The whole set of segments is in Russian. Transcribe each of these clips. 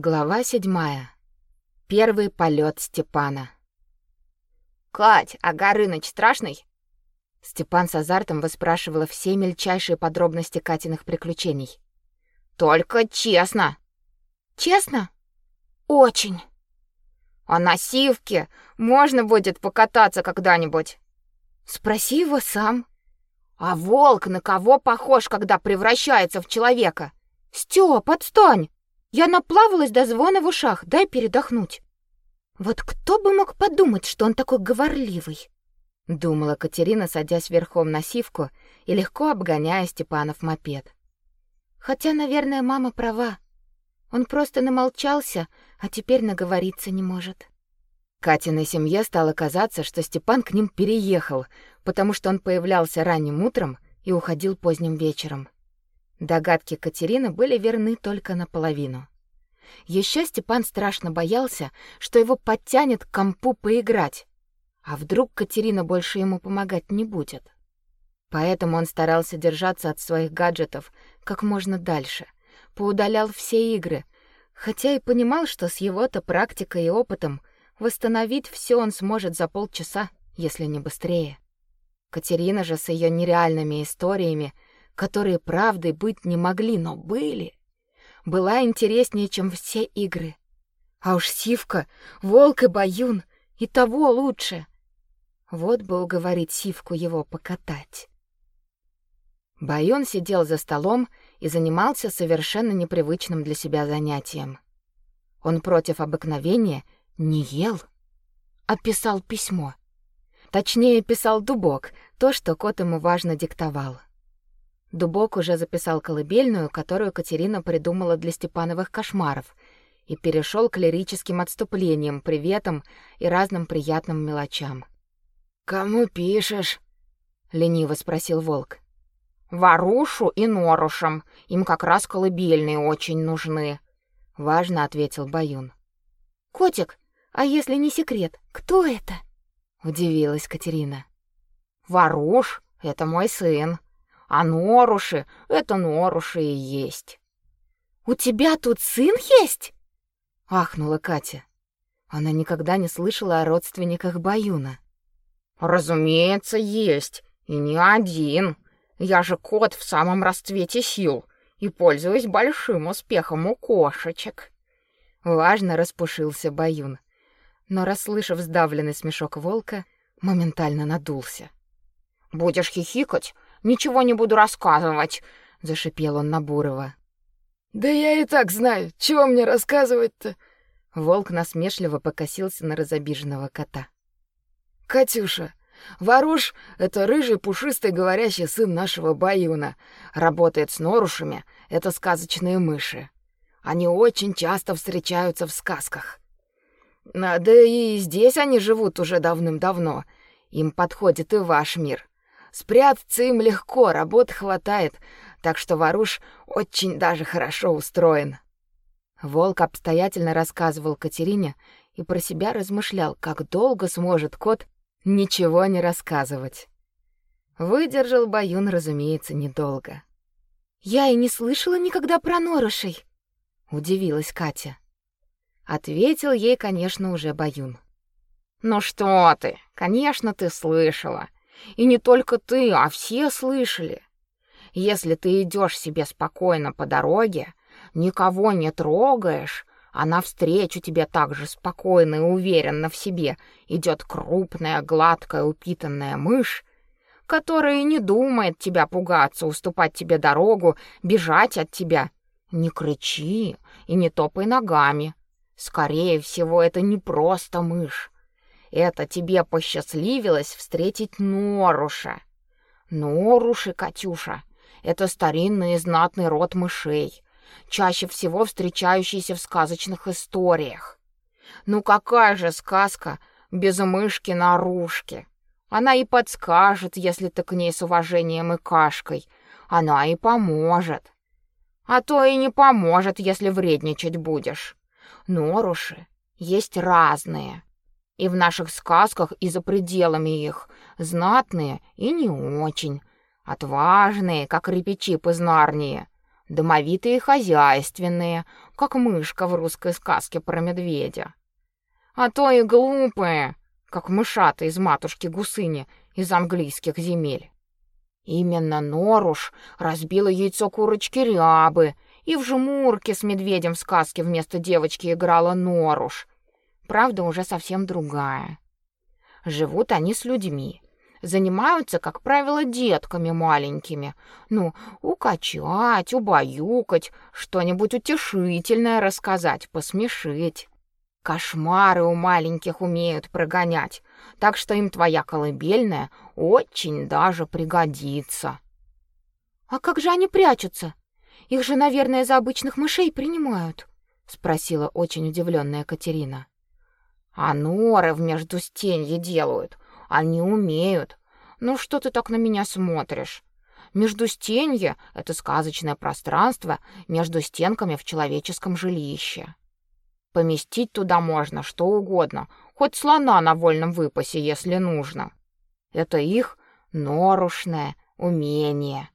Глава седьмая. Первый полет Степана. Кать, а Горыныч страшный? Степан с азартом выспрашивала все мельчайшие подробности Катиных приключений. Только честно. Честно? Очень. А на сивке можно будет покататься когда-нибудь? Спроси его сам. А волк на кого похож, когда превращается в человека? Стёп, отстань! Я наплавалась до звона в ушах, дай передохнуть. Вот кто бы мог подумать, что он такой говорливый? Думала Катерина, садясь верхом на сивку и легко обгоняя Степанов мопед. Хотя, наверное, мама права. Он просто намолчался, а теперь наговориться не может. Катиной семье стало казаться, что Степан к ним переехал, потому что он появлялся ранним утром и уходил поздним вечером. Догадки Катерины были верны только наполовину. Еще Степан страшно боялся, что его подтянет к компу поиграть. А вдруг Катерина больше ему помогать не будет? Поэтому он старался держаться от своих гаджетов как можно дальше, поудалял все игры, хотя и понимал, что с его-то практикой и опытом восстановить все он сможет за полчаса, если не быстрее. Катерина же с ее нереальными историями которые правдой быть не могли, но были, была интереснее, чем все игры. А уж Сивка, Волк и Баюн и того лучше. Вот бы уговорить Сивку его покатать. Баюн сидел за столом и занимался совершенно непривычным для себя занятием. Он против обыкновения не ел, а писал письмо. Точнее, писал дубок, то, что кот ему важно диктовал. Дубок уже записал колыбельную, которую Катерина придумала для Степановых кошмаров, и перешел к лирическим отступлениям, приветам и разным приятным мелочам. «Кому пишешь?» — лениво спросил Волк. «Варушу и Норушам. Им как раз колыбельные очень нужны», — важно ответил Баюн. «Котик, а если не секрет, кто это?» — удивилась Катерина. «Варуш — это мой сын», а Норуши — это Норуши и есть. «У тебя тут сын есть?» — ахнула Катя. Она никогда не слышала о родственниках Баюна. «Разумеется, есть. И не один. Я же кот в самом расцвете сил и пользуюсь большим успехом у кошечек». Важно распушился Баюн, но, расслышав сдавленный смешок волка, моментально надулся. «Будешь хихикать, Ничего не буду рассказывать, зашипел он на Бурова. Да я и так знаю, чего мне рассказывать-то? Волк насмешливо покосился на разобиженного кота. Катюша, Варуш — это рыжий пушистый говорящий сын нашего Баюна. Работает с норушами, это сказочные мыши. Они очень часто встречаются в сказках. Да и здесь они живут уже давным-давно. Им подходит и ваш мир. Спрятаться им легко, работы хватает, так что Варуш очень даже хорошо устроен. Волк обстоятельно рассказывал Катерине и про себя размышлял, как долго сможет кот ничего не рассказывать. Выдержал Баюн, разумеется, недолго. Я и не слышала никогда про норушей, удивилась Катя. Ответил ей, конечно, уже Баюн. Ну что ты? Конечно, ты слышала. И не только ты, а все слышали. Если ты идешь себе спокойно по дороге, никого не трогаешь, а навстречу тебе так же спокойно и уверенно в себе идет крупная, гладкая, упитанная мышь, которая не думает тебя пугаться, уступать тебе дорогу, бежать от тебя. Не кричи и не топай ногами. Скорее всего, это не просто мышь. Это тебе посчастливилось встретить Норуша. Норуши, Катюша, это старинный и знатный род мышей, чаще всего встречающийся в сказочных историях. Ну какая же сказка без мышки наружки? Она и подскажет, если ты к ней с уважением и кашкой. Она и поможет. А то и не поможет, если вредничать будешь. Норуши есть разные и в наших сказках, и за пределами их, знатные и не очень, отважные, как репечи из Нарнии, домовитые и хозяйственные, как мышка в русской сказке про медведя. А то и глупые, как мышата из матушки Гусыни из английских земель. Именно Норуш разбила яйцо курочки Рябы, и в жмурке с медведем в сказке вместо девочки играла Норуш. Правда, уже совсем другая. Живут они с людьми. Занимаются, как правило, детками маленькими. Ну, укачать, убаюкать, что-нибудь утешительное рассказать, посмешить. Кошмары у маленьких умеют прогонять, так что им твоя колыбельная очень даже пригодится. А как же они прячутся? Их же, наверное, за обычных мышей принимают, спросила очень удивленная Катерина. А норы в междустенье делают. Они умеют. Ну что ты так на меня смотришь? Междустенье — это сказочное пространство между стенками в человеческом жилище. Поместить туда можно что угодно, хоть слона на вольном выпасе, если нужно. Это их норушное умение.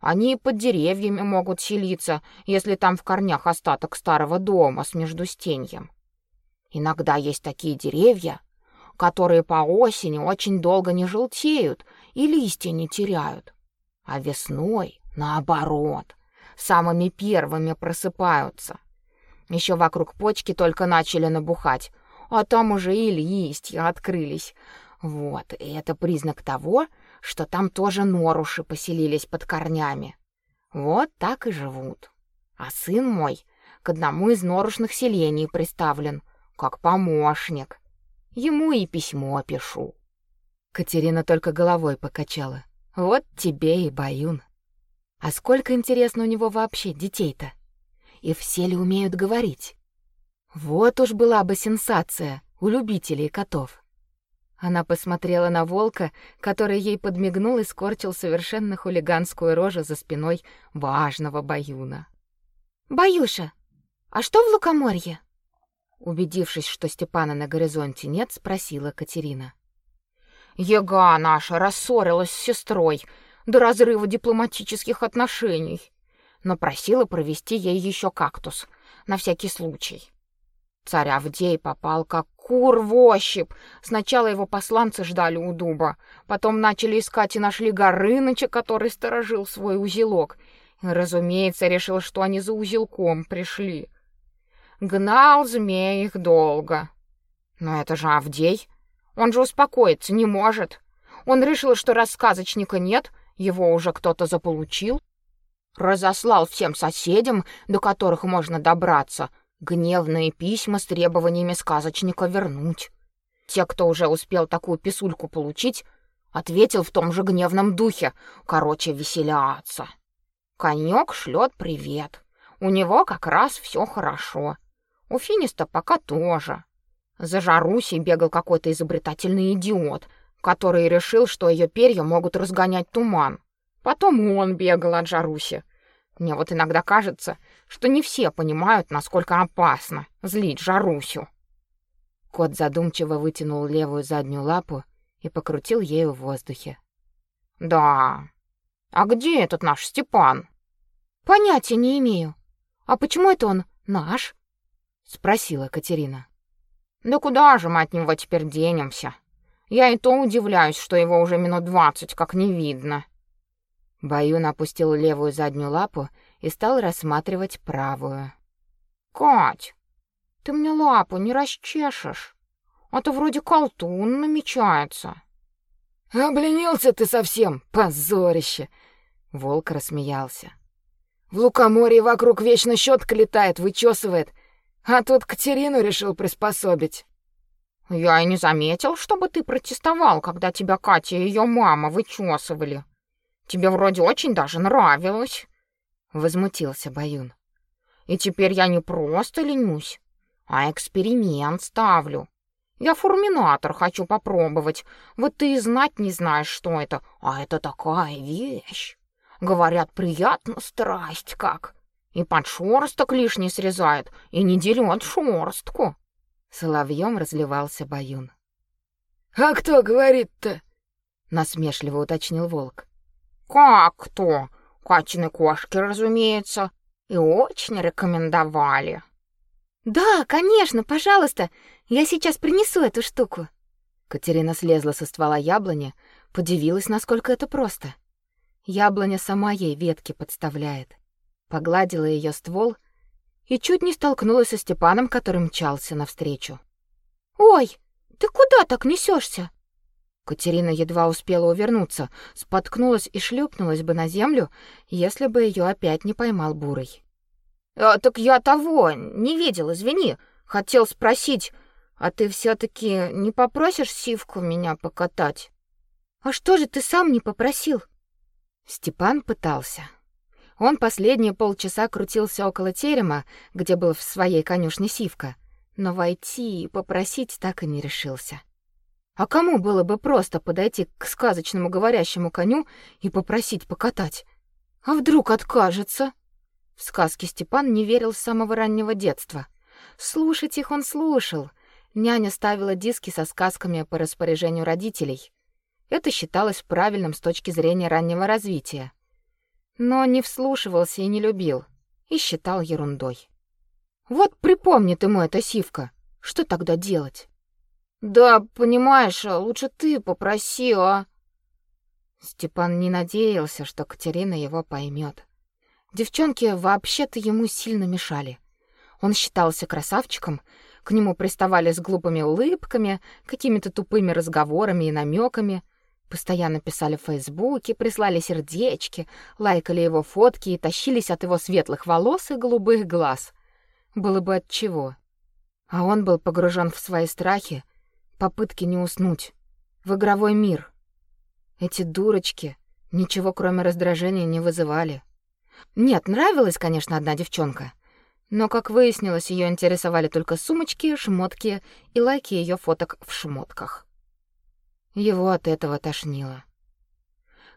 Они под деревьями могут селиться, если там в корнях остаток старого дома с междустеньем. Иногда есть такие деревья, которые по осени очень долго не желтеют и листья не теряют, а весной, наоборот, самыми первыми просыпаются. Еще вокруг почки только начали набухать, а там уже и листья открылись. Вот, и это признак того, что там тоже норуши поселились под корнями. Вот так и живут. А сын мой к одному из норушных селений приставлен, как помощник. Ему и письмо пишу. Катерина только головой покачала. Вот тебе и Баюн. А сколько интересно у него вообще детей-то? И все ли умеют говорить? Вот уж была бы сенсация у любителей котов. Она посмотрела на волка, который ей подмигнул и скорчил совершенно хулиганскую рожу за спиной важного Баюна. «Баюша, а что в Лукоморье?» Убедившись, что Степана на горизонте нет, спросила Катерина. «Яга наша рассорилась с сестрой до разрыва дипломатических отношений, но просила провести ей еще кактус, на всякий случай. Царь Авдей попал как кур в ощупь. Сначала его посланцы ждали у дуба, потом начали искать и нашли Горыныча, который сторожил свой узелок. Разумеется, решил, что они за узелком пришли. Гнал змей их долго. Но это же Авдей. Он же успокоиться не может. Он решил, что рассказочника нет, его уже кто-то заполучил. Разослал всем соседям, до которых можно добраться — гневные письма с требованиями сказочника вернуть. Те, кто уже успел такую писульку получить, ответил в том же гневном духе, короче, веселяться. Конек шлет привет. У него как раз все хорошо. У Финиста пока тоже. За Жарусей бегал какой-то изобретательный идиот, который решил, что ее перья могут разгонять туман. Потом он бегал от Жаруси. Мне вот иногда кажется, что не все понимают, насколько опасно злить Жарусю. Кот задумчиво вытянул левую заднюю лапу и покрутил ею в воздухе. Да. А где этот наш Степан? Понятия не имею. А почему это он наш? Спросила Катерина. Да куда же мы от него теперь денемся? Я и то удивляюсь, что его уже минут двадцать как не видно. Баюн опустил левую заднюю лапу и стал рассматривать правую. «Кать, ты мне лапу не расчешешь, а то вроде колтун намечается». «Обленился ты совсем, позорище!» Волк рассмеялся. «В лукоморье вокруг вечно щетка летает, вычесывает, а тут Катерину решил приспособить». «Я и не заметил, чтобы ты протестовал, когда тебя Катя и ее мама вычесывали», Тебе вроде очень даже нравилось, возмутился Баюн. И теперь я не просто ленюсь, а эксперимент ставлю. Я фурминатор хочу попробовать. Вот ты и знать не знаешь, что это, а это такая вещь. Говорят, приятно страсть как. И подшерсток лишний срезает, и не дерет шерстку. Соловьем разливался Баюн. А кто говорит-то? насмешливо уточнил волк. Как кто? Катины кошки, разумеется, и очень рекомендовали. Да, конечно, пожалуйста. Я сейчас принесу эту штуку. Катерина слезла со ствола яблони, подивилась, насколько это просто. Яблоня сама ей ветки подставляет. Погладила ее ствол и чуть не столкнулась со Степаном, который мчался навстречу. Ой, ты куда так несешься? Катерина едва успела увернуться, споткнулась и шлепнулась бы на землю, если бы ее опять не поймал бурый. А, так я того не видел, извини. Хотел спросить, а ты все таки не попросишь Сивку меня покатать? А что же ты сам не попросил? Степан пытался. Он последние полчаса крутился около терема, где был в своей конюшне Сивка, но войти и попросить так и не решился. А кому было бы просто подойти к сказочному говорящему коню и попросить покатать? А вдруг откажется? В сказки Степан не верил с самого раннего детства. Слушать их он слушал. Няня ставила диски со сказками по распоряжению родителей. Это считалось правильным с точки зрения раннего развития. Но не вслушивался и не любил, и считал ерундой. Вот припомнит ему это Сивка. Что тогда делать? Да, понимаешь, лучше ты попроси, а. Степан не надеялся, что Катерина его поймет. Девчонки вообще-то ему сильно мешали. Он считался красавчиком, к нему приставали с глупыми улыбками, какими-то тупыми разговорами и намеками, постоянно писали в Фейсбуке, прислали сердечки, лайкали его фотки и тащились от его светлых волос и голубых глаз. Было бы от чего. А он был погружен в свои страхи, попытки не уснуть, в игровой мир. Эти дурочки ничего кроме раздражения не вызывали. Нет, нравилась, конечно, одна девчонка. Но, как выяснилось, ее интересовали только сумочки, шмотки и лайки ее фоток в шмотках. Его от этого тошнило.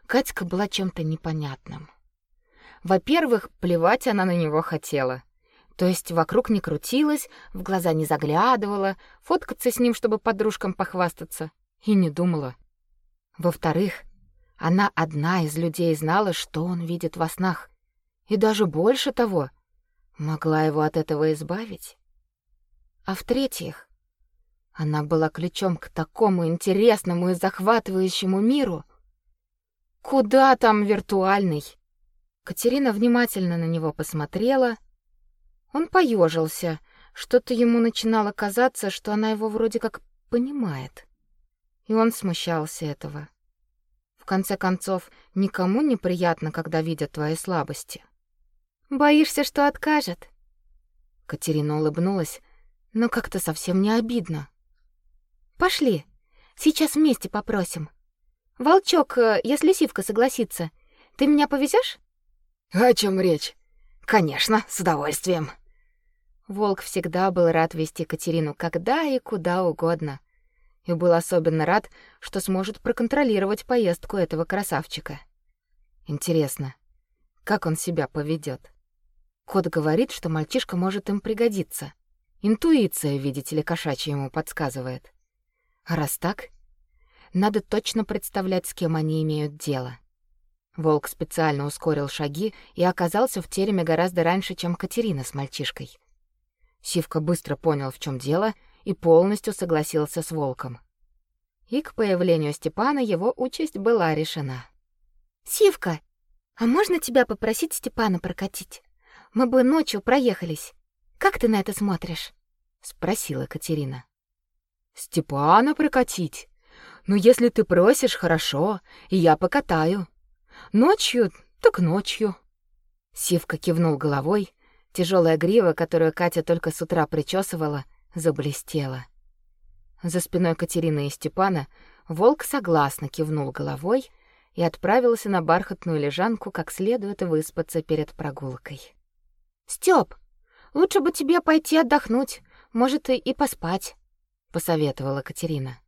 Катька была чем-то непонятным. Во-первых, плевать она на него хотела. То есть вокруг не крутилась, в глаза не заглядывала, фоткаться с ним, чтобы подружкам похвастаться, и не думала. Во-вторых, она одна из людей знала, что он видит во снах и даже больше того, могла его от этого избавить. А в-третьих, она была ключом к такому интересному и захватывающему миру. Куда там виртуальный? Катерина внимательно на него посмотрела. Он поежился. Что-то ему начинало казаться, что она его вроде как понимает. И он смущался этого. В конце концов, никому не приятно, когда видят твои слабости. Боишься, что откажет? Катерина улыбнулась, но как-то совсем не обидно. Пошли. Сейчас вместе попросим. Волчок, э, если Сивка согласится, ты меня повезешь? О чем речь? Конечно, с удовольствием. Волк всегда был рад вести Катерину когда и куда угодно. И был особенно рад, что сможет проконтролировать поездку этого красавчика. Интересно, как он себя поведет? Кот говорит, что мальчишка может им пригодиться. Интуиция, видите ли, кошачья ему подсказывает. А раз так, надо точно представлять, с кем они имеют дело. Волк специально ускорил шаги и оказался в тереме гораздо раньше, чем Катерина с мальчишкой. Сивка быстро понял, в чем дело, и полностью согласился с волком. И к появлению Степана его участь была решена. «Сивка, а можно тебя попросить Степана прокатить?» мы бы ночью проехались. Как ты на это смотришь? спросила Катерина. Степана прокатить? Ну, если ты просишь, хорошо, и я покатаю. Ночью, так ночью. Сивка кивнул головой. Тяжелая грива, которую Катя только с утра причесывала, заблестела. За спиной Катерины и Степана волк согласно кивнул головой и отправился на бархатную лежанку как следует выспаться перед прогулкой. Стёп, лучше бы тебе пойти отдохнуть, может, и, поспать, посоветовала Катерина.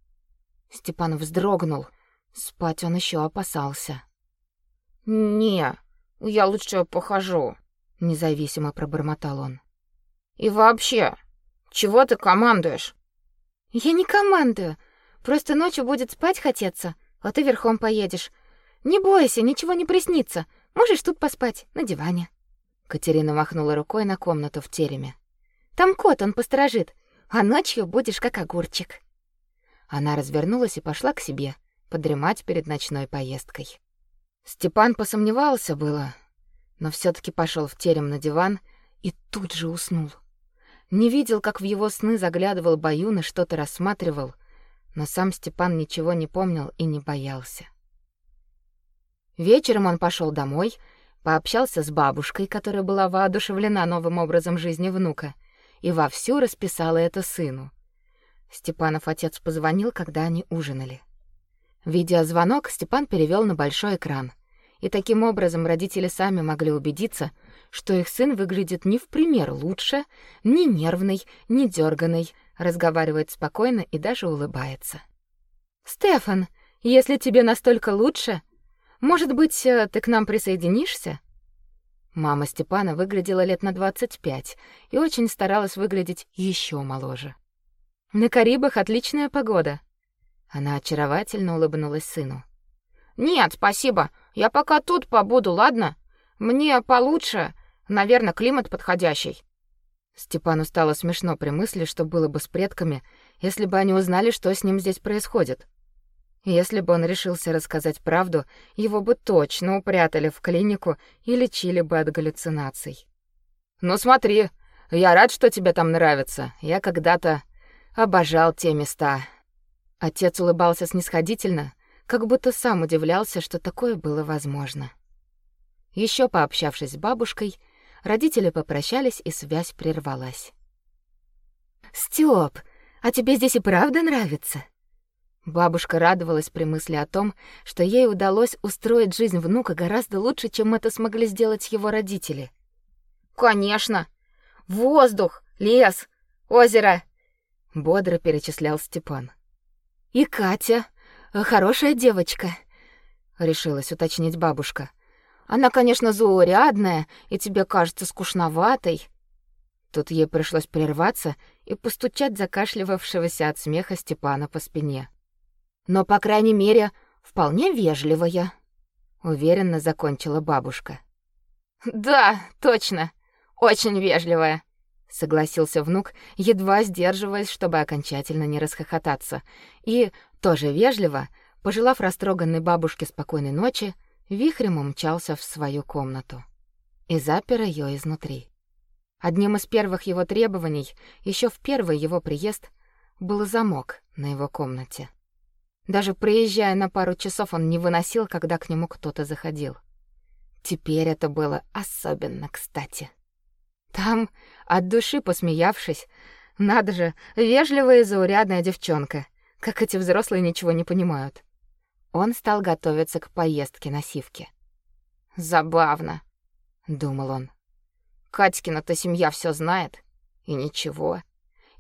Степан вздрогнул. Спать он еще опасался. Не, я лучше похожу, независимо пробормотал он. И вообще, чего ты командуешь? Я не командую. Просто ночью будет спать хотеться, а ты верхом поедешь. Не бойся, ничего не приснится. Можешь тут поспать на диване. Катерина махнула рукой на комнату в тереме. Там кот, он посторожит, а ночью будешь как огурчик». Она развернулась и пошла к себе, подремать перед ночной поездкой. Степан посомневался было, но все таки пошел в терем на диван и тут же уснул. Не видел, как в его сны заглядывал Баюн и что-то рассматривал, но сам Степан ничего не помнил и не боялся. Вечером он пошел домой, пообщался с бабушкой, которая была воодушевлена новым образом жизни внука, и вовсю расписала это сыну. Степанов отец позвонил, когда они ужинали. Видеозвонок Степан перевел на большой экран. И таким образом родители сами могли убедиться, что их сын выглядит не в пример лучше, не нервный, не дерганый, разговаривает спокойно и даже улыбается. «Стефан, если тебе настолько лучше, может быть, э, ты к нам присоединишься?» Мама Степана выглядела лет на 25 и очень старалась выглядеть еще моложе. «На Карибах отличная погода», она очаровательно улыбнулась сыну. Нет, спасибо. Я пока тут побуду, ладно? Мне получше, наверное, климат подходящий. Степану стало смешно при мысли, что было бы с предками, если бы они узнали, что с ним здесь происходит. Если бы он решился рассказать правду, его бы точно упрятали в клинику и лечили бы от галлюцинаций. Ну смотри, я рад, что тебе там нравится. Я когда-то обожал те места. Отец улыбался снисходительно, как будто сам удивлялся, что такое было возможно. Еще пообщавшись с бабушкой, родители попрощались, и связь прервалась. «Стёп, а тебе здесь и правда нравится?» Бабушка радовалась при мысли о том, что ей удалось устроить жизнь внука гораздо лучше, чем это смогли сделать его родители. «Конечно! Воздух, лес, озеро!» — бодро перечислял Степан. И Катя, хорошая девочка, решилась уточнить бабушка. Она, конечно, заурядная и тебе кажется скучноватой. Тут ей пришлось прерваться и постучать закашливавшегося от смеха Степана по спине. Но, по крайней мере, вполне вежливая, уверенно закончила бабушка. Да, точно. Очень вежливая согласился внук, едва сдерживаясь, чтобы окончательно не расхохотаться. И тоже вежливо, пожелав растроганной бабушке спокойной ночи, вихрем умчался в свою комнату и запер ее изнутри. Одним из первых его требований, еще в первый его приезд, был замок на его комнате. Даже проезжая на пару часов, он не выносил, когда к нему кто-то заходил. Теперь это было особенно кстати. Там, от души посмеявшись, надо же, вежливая и заурядная девчонка, как эти взрослые ничего не понимают. Он стал готовиться к поездке на Сивке. Забавно, думал он. Катькина-то семья все знает, и ничего.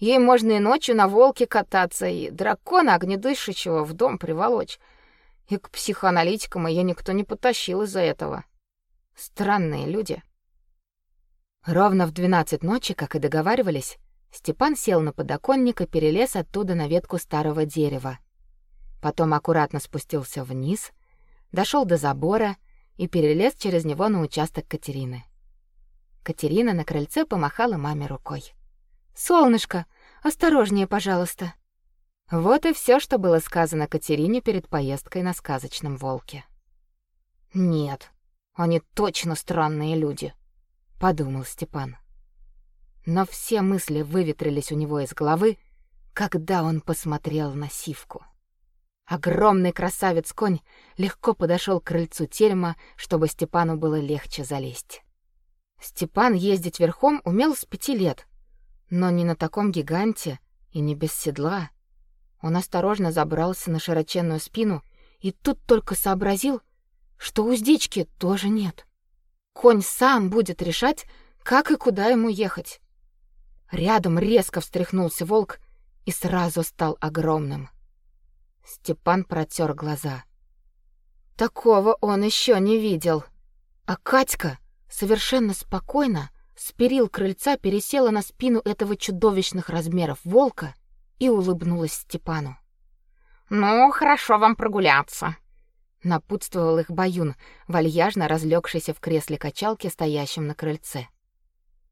Ей можно и ночью на волке кататься, и дракона огнедышащего в дом приволочь. И к психоаналитикам ее никто не потащил из-за этого. Странные люди. Ровно в двенадцать ночи, как и договаривались, Степан сел на подоконник и перелез оттуда на ветку старого дерева. Потом аккуратно спустился вниз, дошел до забора и перелез через него на участок Катерины. Катерина на крыльце помахала маме рукой. «Солнышко, осторожнее, пожалуйста». Вот и все, что было сказано Катерине перед поездкой на сказочном волке. «Нет, они точно странные люди», подумал Степан. Но все мысли выветрились у него из головы, когда он посмотрел на Сивку. Огромный красавец-конь легко подошел к крыльцу терема, чтобы Степану было легче залезть. Степан ездить верхом умел с пяти лет, но не на таком гиганте и не без седла. Он осторожно забрался на широченную спину и тут только сообразил, что уздечки тоже нет. Конь сам будет решать, как и куда ему ехать. Рядом резко встряхнулся волк и сразу стал огромным. Степан протер глаза. Такого он еще не видел. А Катька совершенно спокойно с перил крыльца пересела на спину этого чудовищных размеров волка и улыбнулась Степану. «Ну, хорошо вам прогуляться», напутствовал их Баюн, вальяжно разлегшийся в кресле качалки, стоящем на крыльце.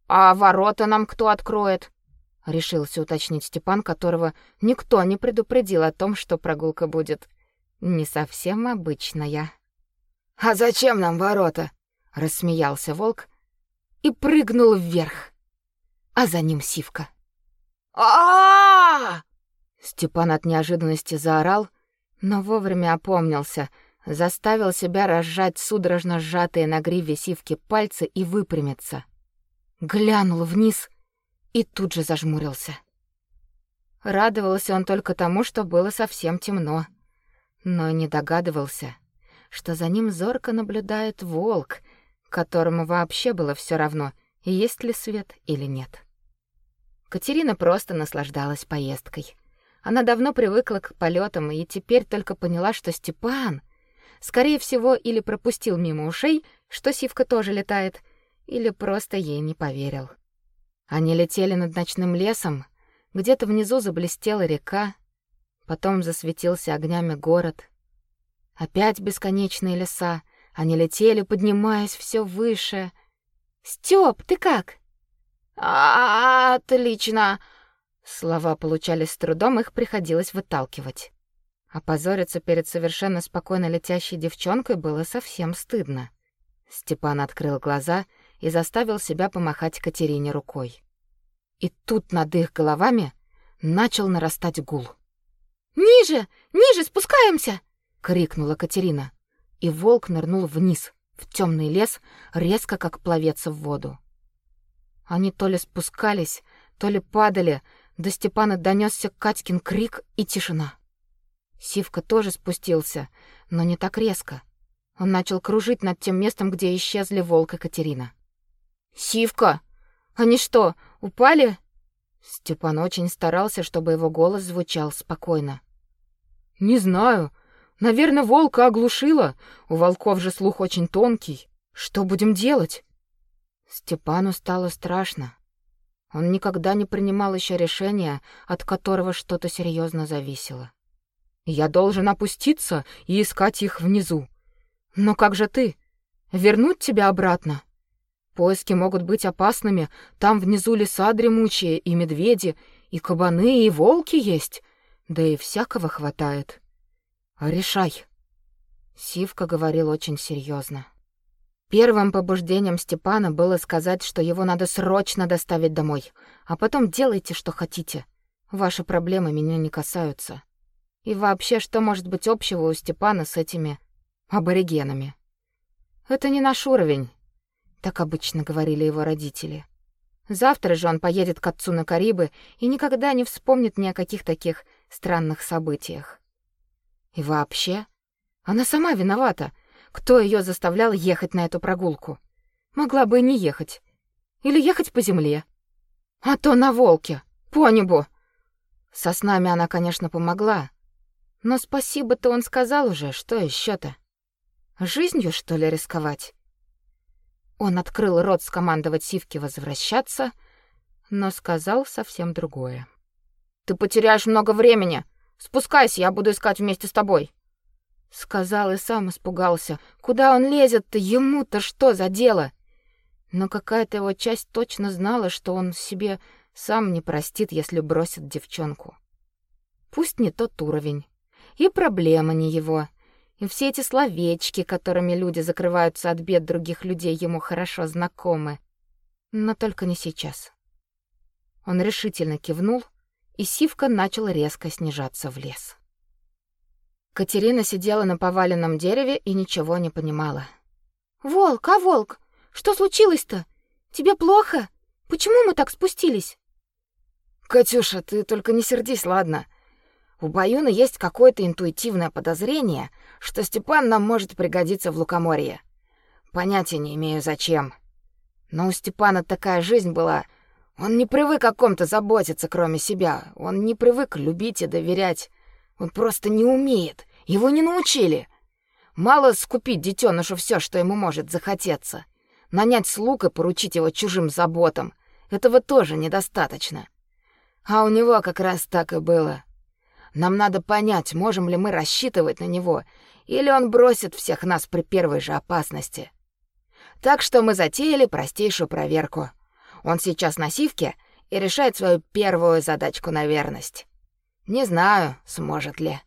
А ворота нам кто откроет? решился уточнить Степан, которого никто не предупредил о том, что прогулка будет не совсем обычная. А зачем нам ворота? рассмеялся волк и прыгнул вверх. А за ним Сивка. А! Степан от неожиданности заорал, но вовремя опомнился, заставил себя разжать судорожно сжатые на гриве Сивки пальцы и выпрямиться. Глянул вниз и тут же зажмурился. Радовался он только тому, что было совсем темно, но не догадывался, что за ним зорко наблюдает волк, которому вообще было все равно, есть ли свет или нет. Катерина просто наслаждалась поездкой. Она давно привыкла к полетам и теперь только поняла, что Степан, скорее всего, или пропустил мимо ушей, что Сивка тоже летает, или просто ей не поверил. Они летели над ночным лесом, где-то внизу заблестела река, потом засветился огнями город. Опять бесконечные леса, они летели, поднимаясь все выше. «Стёп, ты как?» «А, отлично!» Слова получались с трудом, их приходилось выталкивать. Опозориться перед совершенно спокойно летящей девчонкой было совсем стыдно. Степан открыл глаза и заставил себя помахать Катерине рукой. И тут над их головами начал нарастать гул. «Ниже! Ниже спускаемся!» — крикнула Катерина. И волк нырнул вниз, в темный лес, резко как пловец в воду. Они то ли спускались, то ли падали, до Степана донесся Катькин крик и тишина. Сивка тоже спустился, но не так резко. Он начал кружить над тем местом, где исчезли волк и Катерина. Сивка, они что, упали? Степан очень старался, чтобы его голос звучал спокойно. Не знаю. Наверное, волка оглушило. У волков же слух очень тонкий. Что будем делать? Степану стало страшно. Он никогда не принимал еще решения, от которого что-то серьезно зависело. Я должен опуститься и искать их внизу. Но как же ты? Вернуть тебя обратно? Поиски могут быть опасными. Там внизу леса дремучие, и медведи, и кабаны, и волки есть. Да и всякого хватает. Решай. Сивка говорил очень серьезно. Первым побуждением Степана было сказать, что его надо срочно доставить домой, а потом делайте, что хотите. Ваши проблемы меня не касаются. И вообще, что может быть общего у Степана с этими аборигенами? Это не наш уровень, так обычно говорили его родители. Завтра же он поедет к отцу на Карибы и никогда не вспомнит ни о каких таких странных событиях. И вообще, она сама виновата. Кто ее заставлял ехать на эту прогулку? Могла бы и не ехать. Или ехать по земле. А то на волке, по небу. Со снами она, конечно, помогла. Но спасибо-то он сказал уже, что еще то Жизнью, что ли, рисковать? Он открыл рот скомандовать Сивке возвращаться, но сказал совсем другое. «Ты потеряешь много времени. Спускайся, я буду искать вместе с тобой». Сказал и сам испугался. Куда он лезет-то? Ему-то что за дело? Но какая-то его часть точно знала, что он себе сам не простит, если бросит девчонку. Пусть не тот уровень. И проблема не его. И все эти словечки, которыми люди закрываются от бед других людей, ему хорошо знакомы. Но только не сейчас. Он решительно кивнул, и Сивка начал резко снижаться в лес. Катерина сидела на поваленном дереве и ничего не понимала. «Волк, а волк? Что случилось-то? Тебе плохо? Почему мы так спустились?» «Катюша, ты только не сердись, ладно? У Баюна есть какое-то интуитивное подозрение, что Степан нам может пригодиться в Лукоморье. Понятия не имею, зачем. Но у Степана такая жизнь была. Он не привык о ком-то заботиться, кроме себя. Он не привык любить и доверять. Он просто не умеет. Его не научили. Мало скупить детенышу все, что ему может захотеться. Нанять слуг и поручить его чужим заботам. Этого тоже недостаточно. А у него как раз так и было. Нам надо понять, можем ли мы рассчитывать на него, или он бросит всех нас при первой же опасности. Так что мы затеяли простейшую проверку. Он сейчас на сивке и решает свою первую задачку на верность. Не знаю, сможет ли.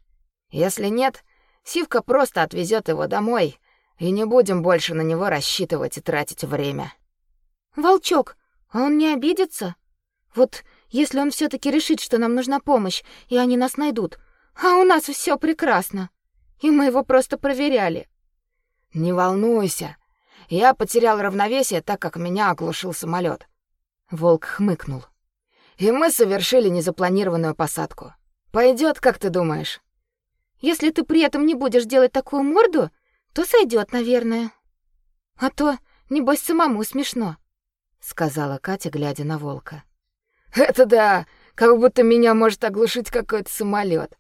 Если нет, Сивка просто отвезет его домой, и не будем больше на него рассчитывать и тратить время. Волчок, а он не обидится? Вот если он все таки решит, что нам нужна помощь, и они нас найдут, а у нас все прекрасно, и мы его просто проверяли. Не волнуйся. Я потерял равновесие, так как меня оглушил самолет. Волк хмыкнул. И мы совершили незапланированную посадку. Пойдет, как ты думаешь? Если ты при этом не будешь делать такую морду, то сойдет, наверное. А то, небось, самому смешно, сказала Катя, глядя на волка. Это да, как будто меня может оглушить какой-то самолет.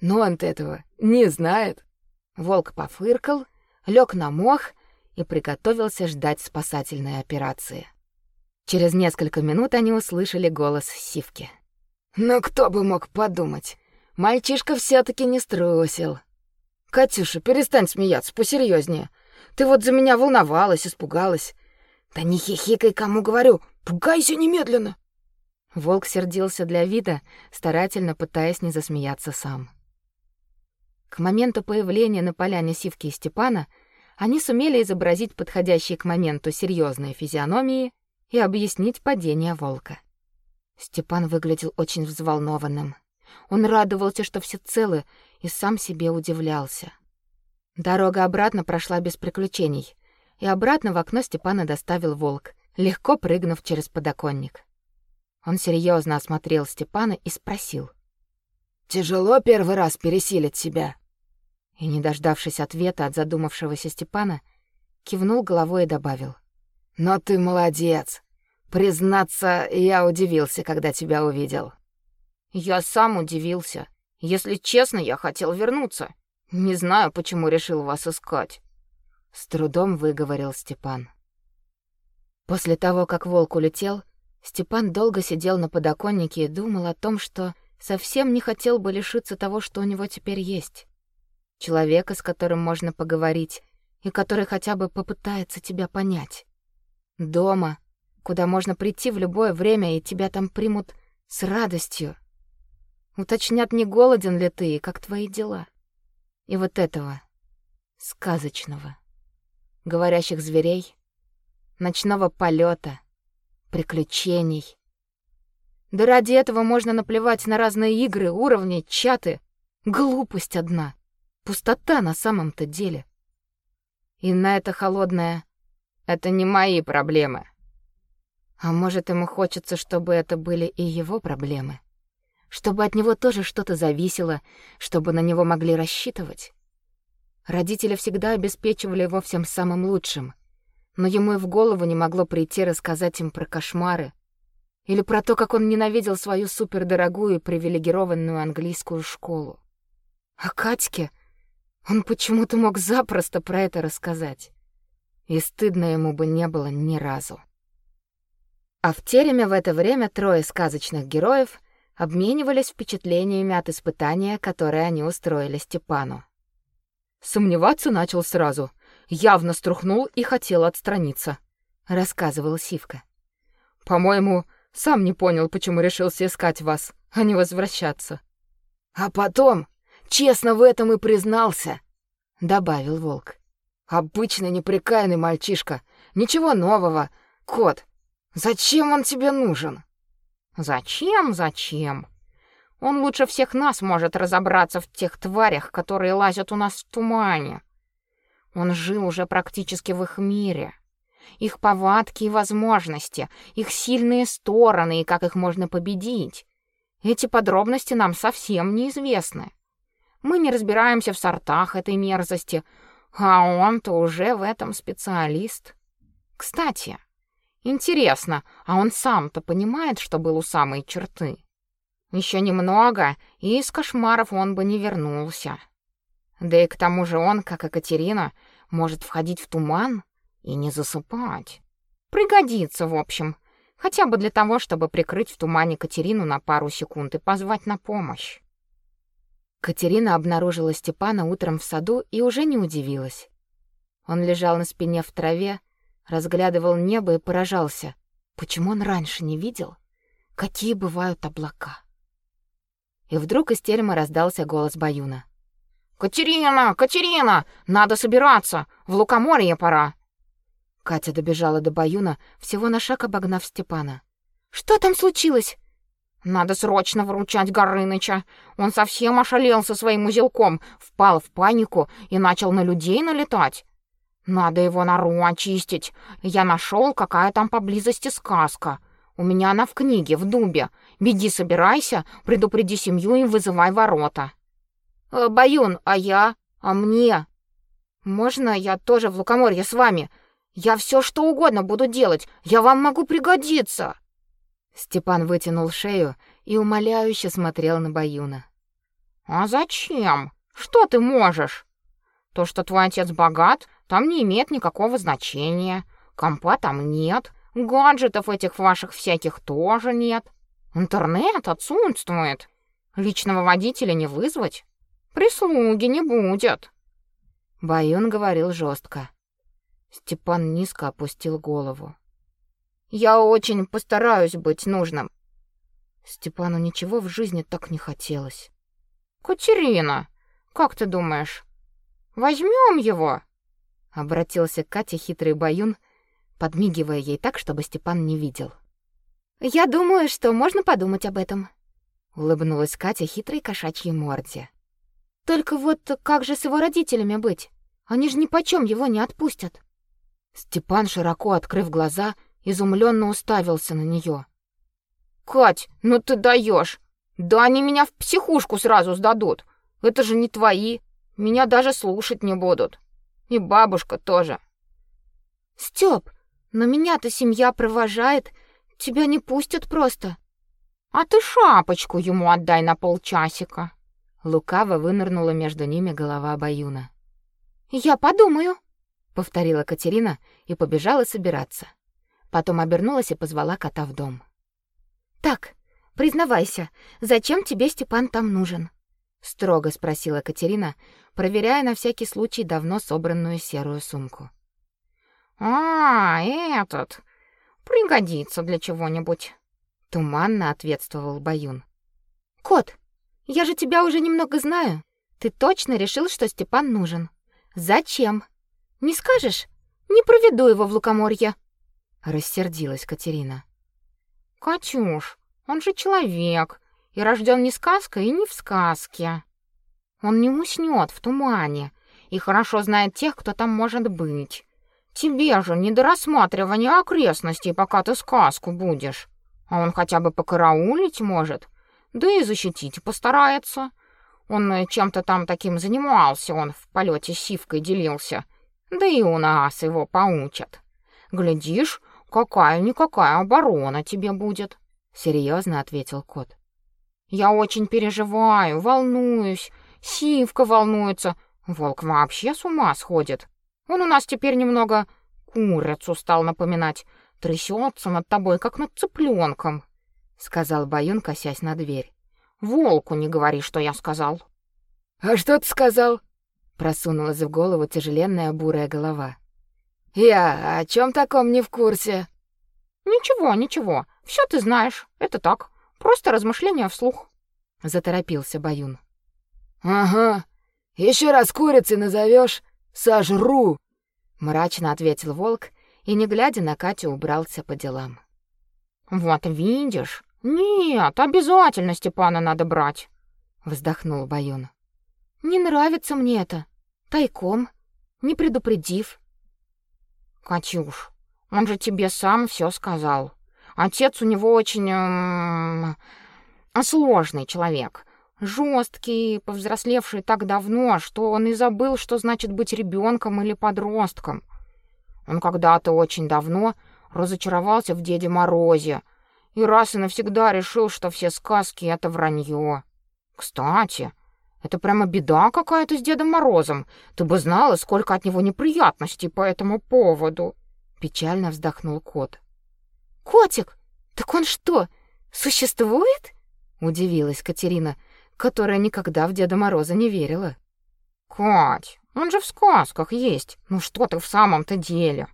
Но он-то этого не знает. Волк пофыркал, лег на мох и приготовился ждать спасательной операции. Через несколько минут они услышали голос Сивки. «Ну кто бы мог подумать? Мальчишка все таки не струсил. Катюша, перестань смеяться, посерьезнее. Ты вот за меня волновалась, испугалась. Да не хихикай, кому говорю, пугайся немедленно. Волк сердился для вида, старательно пытаясь не засмеяться сам. К моменту появления на поляне Сивки и Степана они сумели изобразить подходящие к моменту серьезные физиономии и объяснить падение волка. Степан выглядел очень взволнованным. Он радовался, что все целы, и сам себе удивлялся. Дорога обратно прошла без приключений, и обратно в окно Степана доставил волк, легко прыгнув через подоконник. Он серьезно осмотрел Степана и спросил: "Тяжело первый раз пересилить себя?" И не дождавшись ответа от задумавшегося Степана, кивнул головой и добавил: "Но ты молодец. Признаться, я удивился, когда тебя увидел". "Я сам удивился. Если честно, я хотел вернуться. Не знаю, почему решил вас искать", с трудом выговорил Степан. После того, как волк улетел, Степан долго сидел на подоконнике и думал о том, что совсем не хотел бы лишиться того, что у него теперь есть. Человека, с которым можно поговорить и который хотя бы попытается тебя понять. Дома, куда можно прийти в любое время и тебя там примут с радостью. Уточнят, не голоден ли ты и как твои дела. И вот этого сказочного, говорящих зверей, ночного полета, приключений. Да ради этого можно наплевать на разные игры, уровни, чаты. Глупость одна. Пустота на самом-то деле. И на это холодное «это не мои проблемы». А может, ему хочется, чтобы это были и его проблемы? Чтобы от него тоже что-то зависело, чтобы на него могли рассчитывать? Родители всегда обеспечивали его всем самым лучшим — но ему и в голову не могло прийти рассказать им про кошмары или про то, как он ненавидел свою супердорогую привилегированную английскую школу. А Катьке он почему-то мог запросто про это рассказать. И стыдно ему бы не было ни разу. А в тереме в это время трое сказочных героев обменивались впечатлениями от испытания, которое они устроили Степану. Сомневаться начал сразу — явно струхнул и хотел отстраниться, рассказывал Сивка. По-моему, сам не понял, почему решился искать вас, а не возвращаться. А потом, честно в этом и признался, добавил волк. Обычный неприкаянный мальчишка, ничего нового. Кот, зачем он тебе нужен? Зачем, зачем? Он лучше всех нас может разобраться в тех тварях, которые лазят у нас в тумане. Он жил уже практически в их мире. Их повадки и возможности, их сильные стороны и как их можно победить. Эти подробности нам совсем неизвестны. Мы не разбираемся в сортах этой мерзости, а он-то уже в этом специалист. Кстати, интересно, а он сам-то понимает, что был у самой черты? Еще немного, и из кошмаров он бы не вернулся. Да и к тому же он, как и Катерина, может входить в туман и не засыпать. Пригодится, в общем, хотя бы для того, чтобы прикрыть в тумане Катерину на пару секунд и позвать на помощь. Катерина обнаружила Степана утром в саду и уже не удивилась. Он лежал на спине в траве, разглядывал небо и поражался. Почему он раньше не видел, какие бывают облака? И вдруг из терема раздался голос Баюна. «Катерина! Катерина! Надо собираться! В лукоморье пора!» Катя добежала до Баюна, всего на шаг обогнав Степана. «Что там случилось?» «Надо срочно выручать Горыныча. Он совсем ошалел со своим узелком, впал в панику и начал на людей налетать. Надо его нору очистить. Я нашел, какая там поблизости сказка. У меня она в книге, в дубе. Беги, собирайся, предупреди семью и вызывай ворота. Э, Баюн, а я? А мне? Можно я тоже в лукоморье с вами? Я все что угодно буду делать. Я вам могу пригодиться. Степан вытянул шею и умоляюще смотрел на Баюна. А зачем? Что ты можешь? То, что твой отец богат, там не имеет никакого значения. Компа там нет, гаджетов этих ваших всяких тоже нет. Интернет отсутствует. Личного водителя не вызвать. Прислуги не будет. Баюн говорил жестко. Степан низко опустил голову. Я очень постараюсь быть нужным. Степану ничего в жизни так не хотелось. Катерина, как ты думаешь, возьмем его? обратился к Кате хитрый Баюн, подмигивая ей так, чтобы Степан не видел. Я думаю, что можно подумать об этом, улыбнулась Катя хитрой кошачьей морде. Только вот как же с его родителями быть? Они же ни почем его не отпустят. Степан, широко открыв глаза, изумленно уставился на нее. Кать, ну ты даешь! Да они меня в психушку сразу сдадут. Это же не твои. Меня даже слушать не будут. И бабушка тоже. Стёп, но меня-то семья провожает, тебя не пустят просто. А ты шапочку ему отдай на полчасика. Лукаво вынырнула между ними голова Баюна. Я подумаю, повторила Катерина и побежала собираться. Потом обернулась и позвала кота в дом. Так, признавайся, зачем тебе Степан там нужен? строго спросила Катерина, проверяя на всякий случай давно собранную серую сумку. А, этот пригодится для чего-нибудь, туманно ответствовал Баюн. Кот, я же тебя уже немного знаю. Ты точно решил, что Степан нужен. Зачем? Не скажешь? Не проведу его в лукоморье. Рассердилась Катерина. Катюш, он же человек и рожден не сказкой и не в сказке. Он не уснёт в тумане и хорошо знает тех, кто там может быть. Тебе же не до рассматривания окрестностей, пока ты сказку будешь. А он хотя бы покараулить может, да и защитить постарается. Он э, чем-то там таким занимался, он в полете сивкой делился. Да и у нас его поучат. Глядишь, какая-никакая оборона тебе будет, серьезно ответил кот. Я очень переживаю, волнуюсь, Сивка волнуется. Волк вообще с ума сходит. Он у нас теперь немного курицу стал напоминать. Трясется над тобой, как над цыпленком, сказал Баюн, косясь на дверь. Волку не говори, что я сказал. А что ты сказал? Просунулась в голову тяжеленная бурая голова. Я о чем таком не в курсе. Ничего, ничего. Все ты знаешь. Это так. Просто размышления вслух. Заторопился Баюн. Ага. Еще раз курицей назовешь, сожру, мрачно ответил волк и не глядя на Катю убрался по делам. Вот видишь? Нет, обязательно Степана надо брать, вздохнул Баюн. Не нравится мне это. Тайком, не предупредив. Катюш, он же тебе сам все сказал. Отец у него очень эм, сложный человек жесткий, повзрослевший так давно, что он и забыл, что значит быть ребенком или подростком. Он когда-то очень давно разочаровался в Деде Морозе и раз и навсегда решил, что все сказки — это вранье. Кстати, это прямо беда какая-то с Дедом Морозом. Ты бы знала, сколько от него неприятностей по этому поводу. Печально вздохнул кот. Котик, так он что, существует? Удивилась Катерина, которая никогда в Деда Мороза не верила. Кать, он же в сказках есть. Ну что ты в самом-то деле?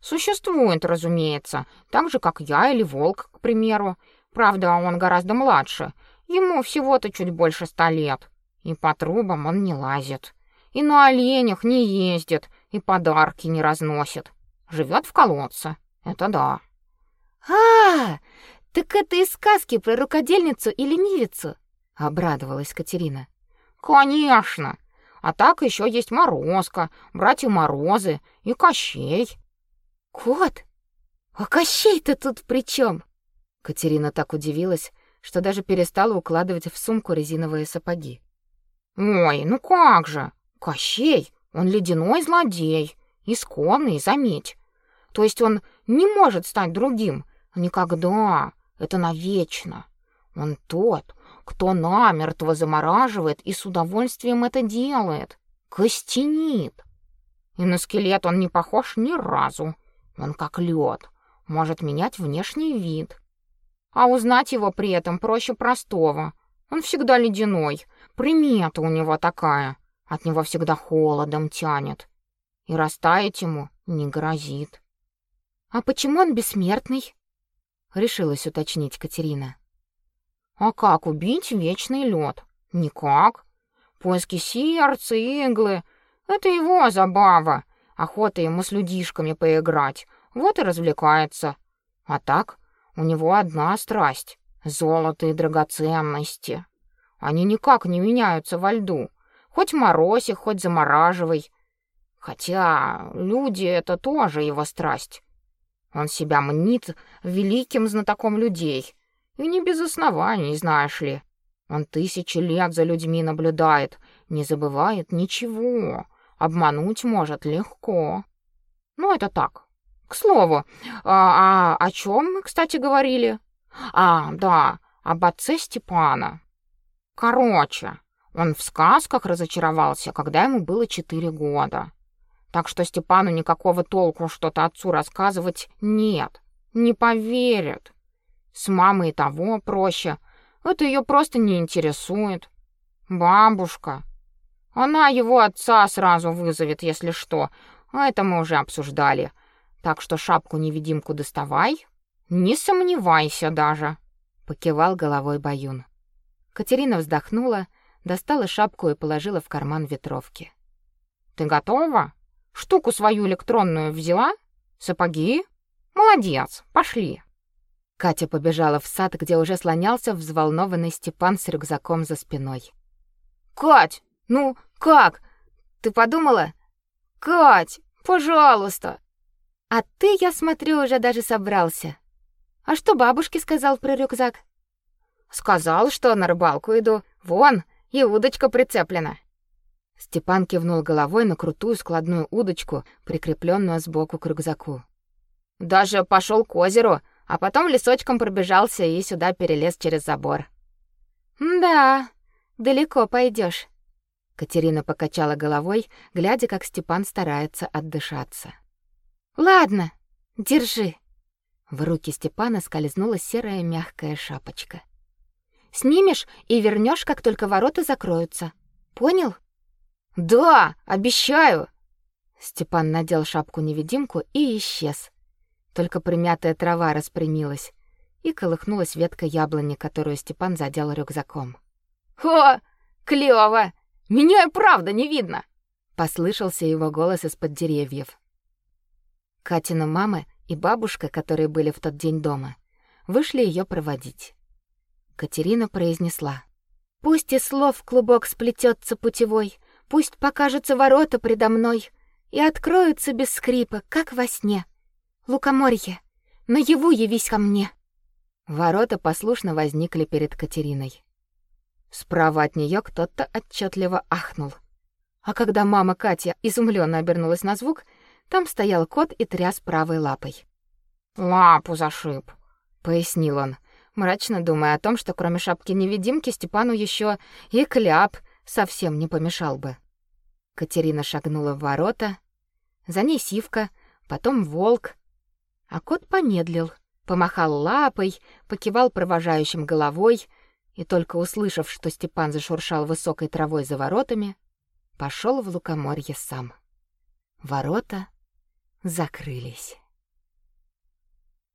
Существует, разумеется, так же, как я или волк, к примеру. Правда, он гораздо младше. Ему всего-то чуть больше ста лет. И по трубам он не лазит. И на оленях не ездит, и подарки не разносит. Живет в колодце. Это да. А, -а, -а так это из сказки про рукодельницу и ленивицу, обрадовалась Катерина. Конечно. А так еще есть Морозко, братья Морозы и Кощей. Кот? А Кощей-то тут при чем? Катерина так удивилась, что даже перестала укладывать в сумку резиновые сапоги. Ой, ну как же? Кощей, он ледяной злодей, исконный, заметь. То есть он не может стать другим никогда. Это навечно. Он тот, кто намертво замораживает и с удовольствием это делает. Костенит. И на скелет он не похож ни разу. Он как лед, может менять внешний вид. А узнать его при этом проще простого. Он всегда ледяной, примета у него такая. От него всегда холодом тянет. И растаять ему не грозит. А почему он бессмертный? решилась уточнить Катерина. А как убить вечный лед? Никак. Поиски сердца, иглы это его забава. Охота ему с людишками поиграть. Вот и развлекается. А так, у него одна страсть золото и драгоценности. Они никак не меняются во льду. Хоть морозь их, хоть замораживай. Хотя люди это тоже его страсть. Он себя мнит великим знатоком людей, и не без оснований, знаешь ли. Он тысячи лет за людьми наблюдает, не забывает ничего, обмануть может легко. Ну это так. К слову, а, а о чем мы, кстати, говорили? А, да, об отце Степана. Короче, он в сказках разочаровался, когда ему было четыре года. Так что Степану никакого толку что-то отцу рассказывать нет. Не поверят. С мамой того проще. Это ее просто не интересует. Бабушка. Она его отца сразу вызовет, если что. А это мы уже обсуждали. Так что шапку-невидимку доставай. Не сомневайся даже. Покивал головой Баюн. Катерина вздохнула, достала шапку и положила в карман ветровки. Ты готова? Штуку свою электронную взяла? Сапоги? Молодец, пошли. Катя побежала в сад, где уже слонялся взволнованный Степан с рюкзаком за спиной. Кать, ну как? Ты подумала? Кать, пожалуйста. А ты, я смотрю, уже даже собрался. А что бабушке сказал про рюкзак? Сказал, что на рыбалку иду. Вон, и удочка прицеплена. Степан кивнул головой на крутую складную удочку, прикрепленную сбоку к рюкзаку. Даже пошел к озеру, а потом лесочком пробежался и сюда перелез через забор. Да, далеко пойдешь. Катерина покачала головой, глядя, как Степан старается отдышаться. Ладно, держи. В руки Степана скользнула серая мягкая шапочка. Снимешь и вернешь, как только ворота закроются. Понял? Да, обещаю. Степан надел шапку-невидимку и исчез. Только примятая трава распрямилась, и колыхнулась ветка яблони, которую Степан задел рюкзаком. «О, клёво! Меня и правда не видно!» Послышался его голос из-под деревьев. Катина мама и бабушка, которые были в тот день дома, вышли ее проводить. Катерина произнесла: "Пусть и слов клубок сплетется путевой, Пусть покажутся ворота предо мной и откроются без скрипа, как во сне. Лукоморье, наяву явись ко мне. Ворота послушно возникли перед Катериной. Справа от нее кто-то отчетливо ахнул. А когда мама Катя изумленно обернулась на звук, там стоял кот и тряс правой лапой. «Лапу зашиб», — пояснил он, мрачно думая о том, что кроме шапки-невидимки Степану еще и кляп совсем не помешал бы. Катерина шагнула в ворота, за ней Сивка, потом волк, а кот помедлил, помахал лапой, покивал провожающим головой и только услышав, что Степан зашуршал высокой травой за воротами, пошел в лукоморье сам. Ворота закрылись.